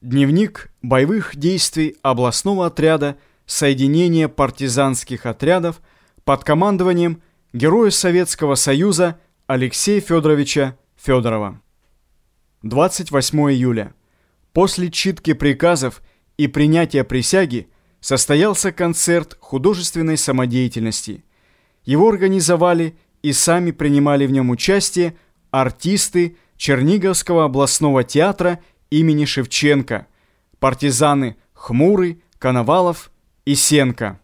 Дневник боевых действий областного отряда соединения партизанских отрядов под командованием Героя Советского Союза Алексея Федоровича Федорова. 28 июля. После читки приказов и принятия присяги состоялся концерт художественной самодеятельности. Его организовали и сами принимали в нем участие артисты Черниговского областного театра имени Шевченко, партизаны Хмурый, Коновалов и Сенко.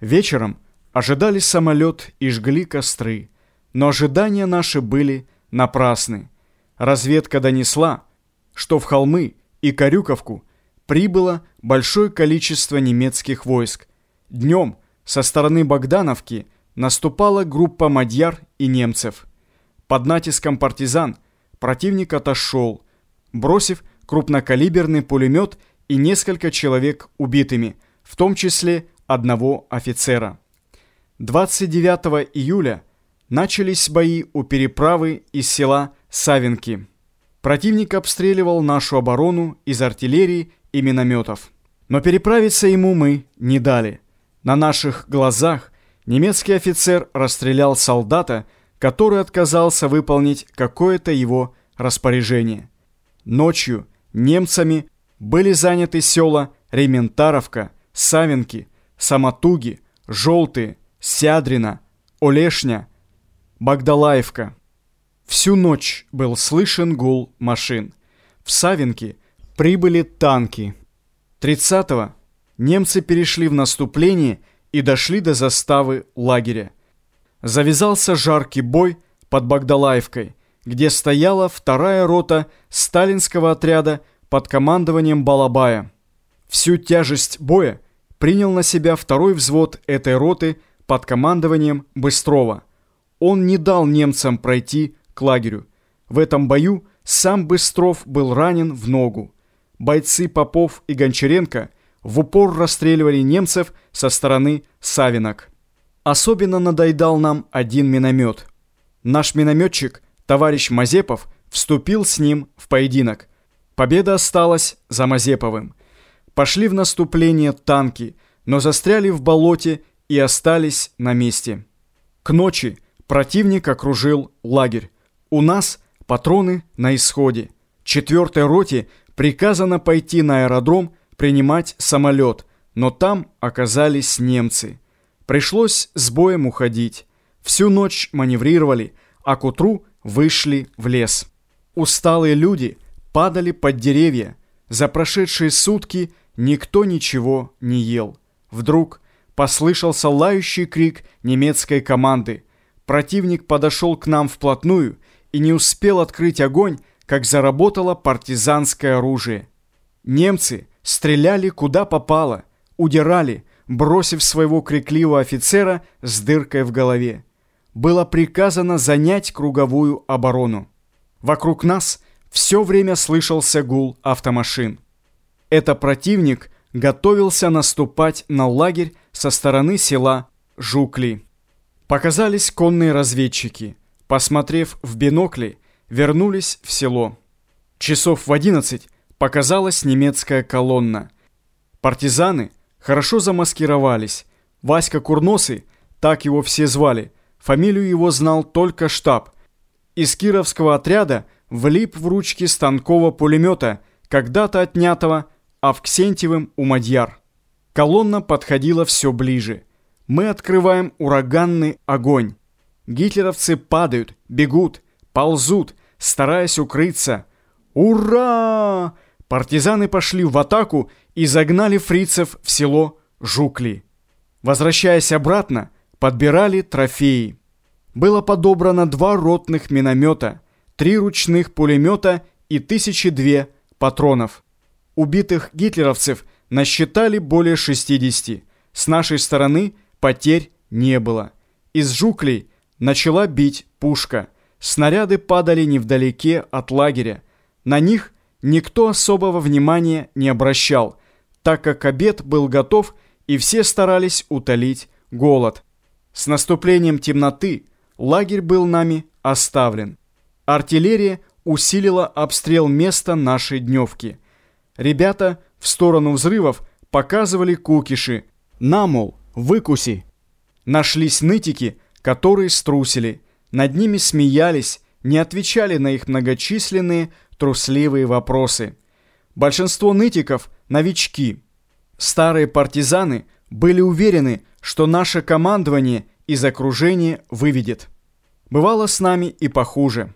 Вечером ожидали самолет и жгли костры, но ожидания наши были напрасны. Разведка донесла, что в холмы и Корюковку прибыло большое количество немецких войск. Днем со стороны Богдановки наступала группа мадьяр и немцев. Под натиском партизан противник отошел, бросив крупнокалиберный пулемет и несколько человек убитыми, в том числе одного офицера. 29 июля начались бои у переправы из села Савинки. Противник обстреливал нашу оборону из артиллерии и минометов. Но переправиться ему мы не дали. На наших глазах немецкий офицер расстрелял солдата, который отказался выполнить какое-то его распоряжение. Ночью немцами были заняты села Рементаровка, Савинки, Самотуги, Желтые, Сядрина, Олешня, Багдалаевка. Всю ночь был слышен гул машин. В Савинке прибыли танки. 30-го немцы перешли в наступление и дошли до заставы лагеря. Завязался жаркий бой под Багдалаевкой – где стояла вторая рота сталинского отряда под командованием Балабая. Всю тяжесть боя принял на себя второй взвод этой роты под командованием Быстрова. Он не дал немцам пройти к лагерю. В этом бою сам Быстров был ранен в ногу. Бойцы Попов и Гончаренко в упор расстреливали немцев со стороны Савинок. Особенно надоедал нам один миномет. Наш минометчик товарищ Мазепов вступил с ним в поединок. Победа осталась за Мазеповым. Пошли в наступление танки, но застряли в болоте и остались на месте. К ночи противник окружил лагерь. У нас патроны на исходе. Четвертой роте приказано пойти на аэродром принимать самолет, но там оказались немцы. Пришлось с боем уходить. Всю ночь маневрировали, а к утру вышли в лес. Усталые люди падали под деревья. За прошедшие сутки никто ничего не ел. Вдруг послышался лающий крик немецкой команды. Противник подошел к нам вплотную и не успел открыть огонь, как заработало партизанское оружие. Немцы стреляли куда попало, удирали, бросив своего крикливого офицера с дыркой в голове было приказано занять круговую оборону. Вокруг нас все время слышался гул автомашин. Это противник готовился наступать на лагерь со стороны села Жукли. Показались конные разведчики. Посмотрев в бинокли, вернулись в село. Часов в одиннадцать показалась немецкая колонна. Партизаны хорошо замаскировались. Васька Курносый, так его все звали, Фамилию его знал только штаб. Из кировского отряда влип в ручки станкового пулемета, когда-то отнятого Авксентьевым у Мадьяр. Колонна подходила все ближе. Мы открываем ураганный огонь. Гитлеровцы падают, бегут, ползут, стараясь укрыться. Ура! Партизаны пошли в атаку и загнали фрицев в село Жукли. Возвращаясь обратно, подбирали трофеи. Было подобрано два ротных миномета, три ручных пулемета и тысячи две патронов. Убитых гитлеровцев насчитали более 60. С нашей стороны потерь не было. Из жуклей начала бить пушка. Снаряды падали невдалеке от лагеря. На них никто особого внимания не обращал, так как обед был готов и все старались утолить голод. С наступлением темноты лагерь был нами оставлен. Артиллерия усилила обстрел места нашей дневки. Ребята в сторону взрывов показывали кукиши. На, мол, выкуси. Нашлись нытики, которые струсили. Над ними смеялись, не отвечали на их многочисленные трусливые вопросы. Большинство нытиков – новички. Старые партизаны были уверены, что наше командование из окружения выведет. Бывало с нами и похуже.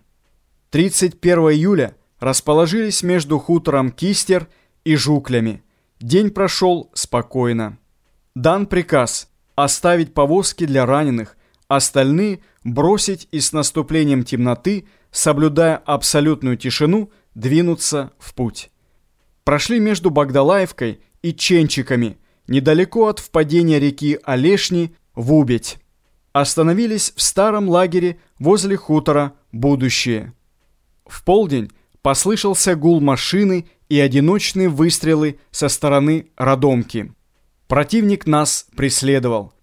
31 июля расположились между хутором Кистер и Жуклями. День прошел спокойно. Дан приказ оставить повозки для раненых, остальные бросить и с наступлением темноты, соблюдая абсолютную тишину, двинуться в путь. Прошли между Багдалаевкой и Ченчиками, недалеко от впадения реки Олешни в Убедь. Остановились в старом лагере возле хутора «Будущее». В полдень послышался гул машины и одиночные выстрелы со стороны Родомки. Противник нас преследовал.